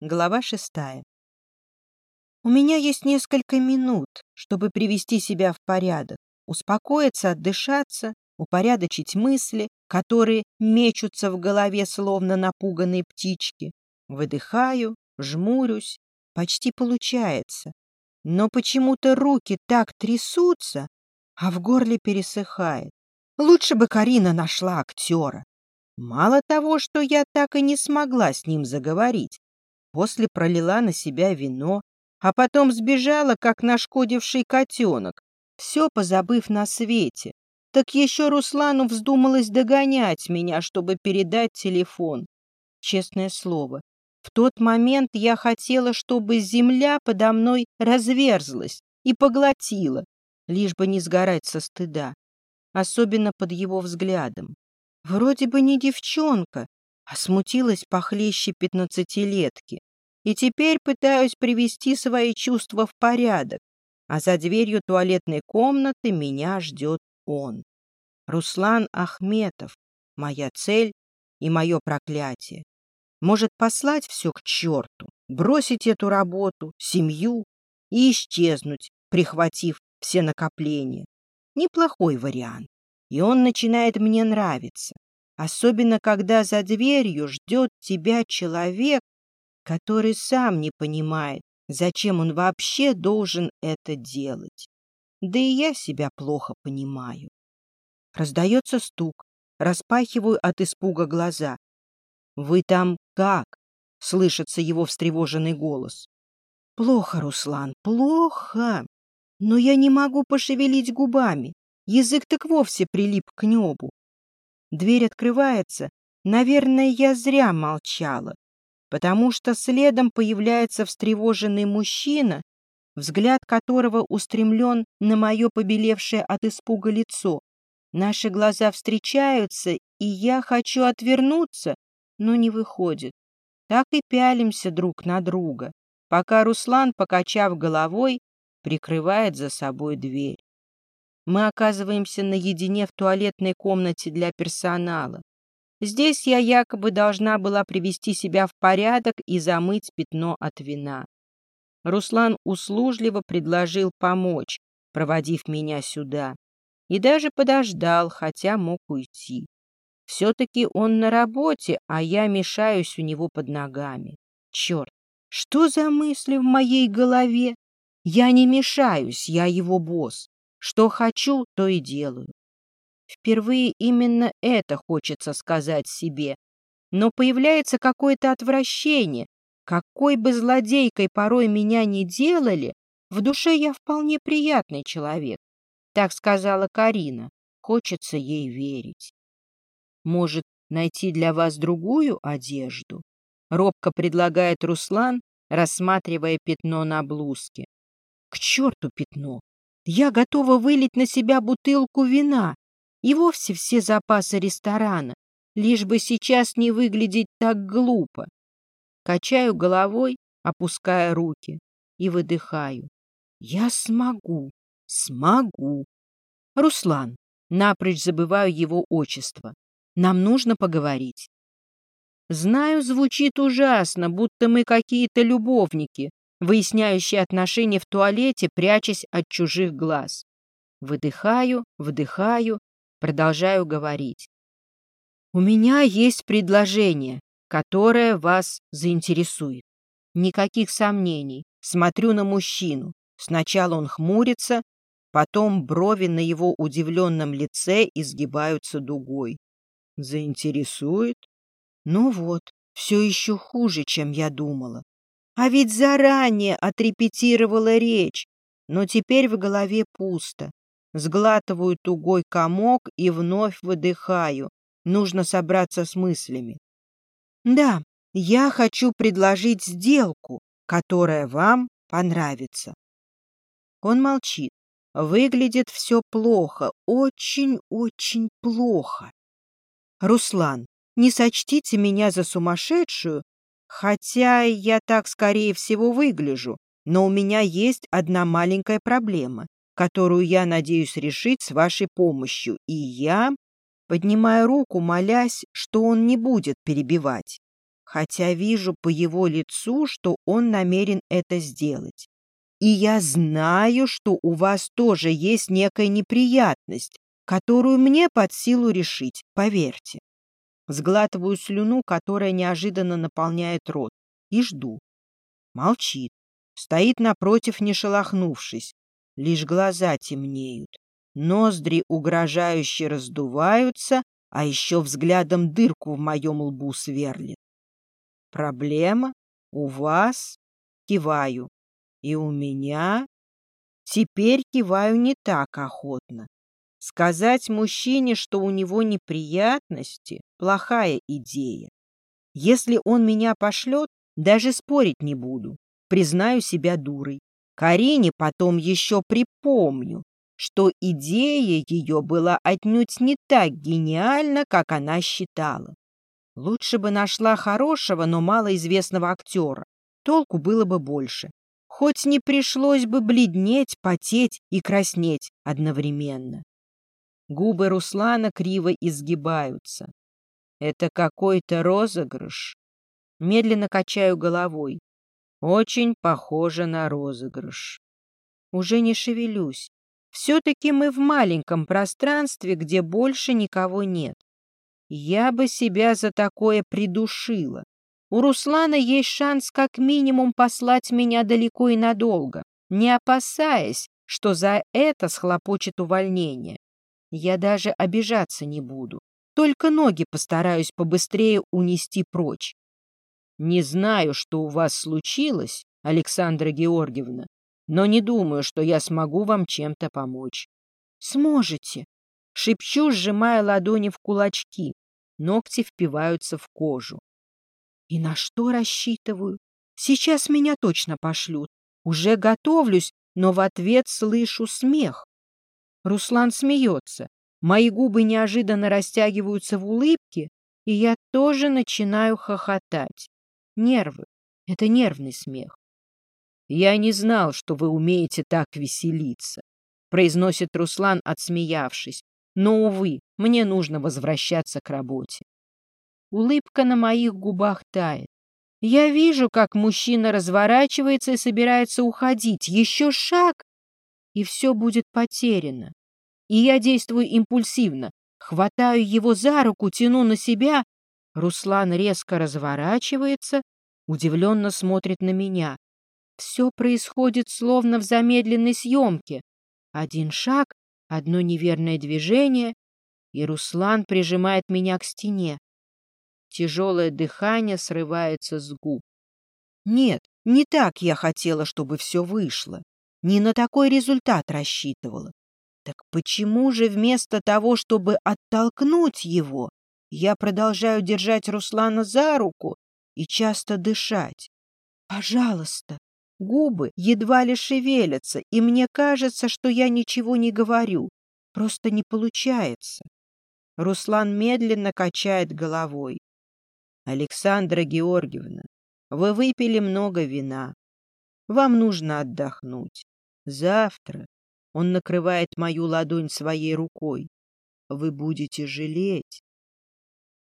Глава шестая. У меня есть несколько минут, чтобы привести себя в порядок, успокоиться, отдышаться, упорядочить мысли, которые мечутся в голове, словно напуганные птички. Выдыхаю, жмурюсь. Почти получается. Но почему-то руки так трясутся, а в горле пересыхает. Лучше бы Карина нашла актера. Мало того, что я так и не смогла с ним заговорить, После пролила на себя вино, а потом сбежала, как нашкодивший котенок, все позабыв на свете. Так еще Руслану вздумалось догонять меня, чтобы передать телефон. Честное слово, в тот момент я хотела, чтобы земля подо мной разверзлась и поглотила, лишь бы не сгорать со стыда, особенно под его взглядом. Вроде бы не девчонка, а смутилась похлеще пятнадцатилетки. И теперь пытаюсь привести свои чувства в порядок, а за дверью туалетной комнаты меня ждет он. Руслан Ахметов, моя цель и мое проклятие. Может послать все к черту, бросить эту работу, семью и исчезнуть, прихватив все накопления. Неплохой вариант. И он начинает мне нравиться. Особенно, когда за дверью ждет тебя человек, который сам не понимает, зачем он вообще должен это делать. Да и я себя плохо понимаю. Раздается стук. Распахиваю от испуга глаза. «Вы там как?» — слышится его встревоженный голос. «Плохо, Руслан, плохо. Но я не могу пошевелить губами. Язык так вовсе прилип к небу. Дверь открывается. Наверное, я зря молчала, потому что следом появляется встревоженный мужчина, взгляд которого устремлен на мое побелевшее от испуга лицо. Наши глаза встречаются, и я хочу отвернуться, но не выходит. Так и пялимся друг на друга, пока Руслан, покачав головой, прикрывает за собой дверь. Мы оказываемся наедине в туалетной комнате для персонала. Здесь я якобы должна была привести себя в порядок и замыть пятно от вина. Руслан услужливо предложил помочь, проводив меня сюда. И даже подождал, хотя мог уйти. Все-таки он на работе, а я мешаюсь у него под ногами. Черт, что за мысли в моей голове? Я не мешаюсь, я его босс. Что хочу, то и делаю. Впервые именно это хочется сказать себе. Но появляется какое-то отвращение. Какой бы злодейкой порой меня не делали, в душе я вполне приятный человек. Так сказала Карина. Хочется ей верить. Может, найти для вас другую одежду? Робко предлагает Руслан, рассматривая пятно на блузке. К черту пятно! Я готова вылить на себя бутылку вина и вовсе все запасы ресторана, лишь бы сейчас не выглядеть так глупо. Качаю головой, опуская руки, и выдыхаю. Я смогу, смогу. Руслан, напрочь забываю его отчество. Нам нужно поговорить. Знаю, звучит ужасно, будто мы какие-то любовники, выясняющие отношения в туалете, прячась от чужих глаз. Выдыхаю, вдыхаю, продолжаю говорить. У меня есть предложение, которое вас заинтересует. Никаких сомнений. Смотрю на мужчину. Сначала он хмурится, потом брови на его удивленном лице изгибаются дугой. Заинтересует? Ну вот, все еще хуже, чем я думала. А ведь заранее отрепетировала речь, но теперь в голове пусто. Сглатываю тугой комок и вновь выдыхаю. Нужно собраться с мыслями. Да, я хочу предложить сделку, которая вам понравится. Он молчит. Выглядит все плохо, очень-очень плохо. Руслан, не сочтите меня за сумасшедшую, Хотя я так, скорее всего, выгляжу, но у меня есть одна маленькая проблема, которую я надеюсь решить с вашей помощью, и я, поднимая руку, молясь, что он не будет перебивать, хотя вижу по его лицу, что он намерен это сделать. И я знаю, что у вас тоже есть некая неприятность, которую мне под силу решить, поверьте. Сглатываю слюну, которая неожиданно наполняет рот, и жду. Молчит, стоит напротив, не шелохнувшись, лишь глаза темнеют. Ноздри угрожающе раздуваются, а еще взглядом дырку в моем лбу сверлит. Проблема у вас? Киваю. И у меня? Теперь киваю не так охотно. Сказать мужчине, что у него неприятности – плохая идея. Если он меня пошлет, даже спорить не буду. Признаю себя дурой. Карине потом еще припомню, что идея ее была отнюдь не так гениальна, как она считала. Лучше бы нашла хорошего, но малоизвестного актера. Толку было бы больше. Хоть не пришлось бы бледнеть, потеть и краснеть одновременно. Губы Руслана криво изгибаются. Это какой-то розыгрыш. Медленно качаю головой. Очень похоже на розыгрыш. Уже не шевелюсь. Все-таки мы в маленьком пространстве, где больше никого нет. Я бы себя за такое придушила. У Руслана есть шанс как минимум послать меня далеко и надолго, не опасаясь, что за это схлопочет увольнение. Я даже обижаться не буду, только ноги постараюсь побыстрее унести прочь. Не знаю, что у вас случилось, Александра Георгиевна, но не думаю, что я смогу вам чем-то помочь. Сможете, шепчу, сжимая ладони в кулачки. Ногти впиваются в кожу. И на что рассчитываю? Сейчас меня точно пошлют. Уже готовлюсь, но в ответ слышу смех. Руслан смеется. Мои губы неожиданно растягиваются в улыбке, и я тоже начинаю хохотать. Нервы. Это нервный смех. «Я не знал, что вы умеете так веселиться», — произносит Руслан, отсмеявшись. Но, увы, мне нужно возвращаться к работе. Улыбка на моих губах тает. Я вижу, как мужчина разворачивается и собирается уходить. Еще шаг, и все будет потеряно. И я действую импульсивно. Хватаю его за руку, тяну на себя. Руслан резко разворачивается, удивленно смотрит на меня. Все происходит словно в замедленной съемке. Один шаг, Одно неверное движение, и Руслан прижимает меня к стене. Тяжелое дыхание срывается с губ. Нет, не так я хотела, чтобы все вышло. Не на такой результат рассчитывала. Так почему же вместо того, чтобы оттолкнуть его, я продолжаю держать Руслана за руку и часто дышать? Пожалуйста, Губы едва ли шевелятся, и мне кажется, что я ничего не говорю. Просто не получается. Руслан медленно качает головой. Александра Георгиевна, вы выпили много вина. Вам нужно отдохнуть. Завтра он накрывает мою ладонь своей рукой. Вы будете жалеть,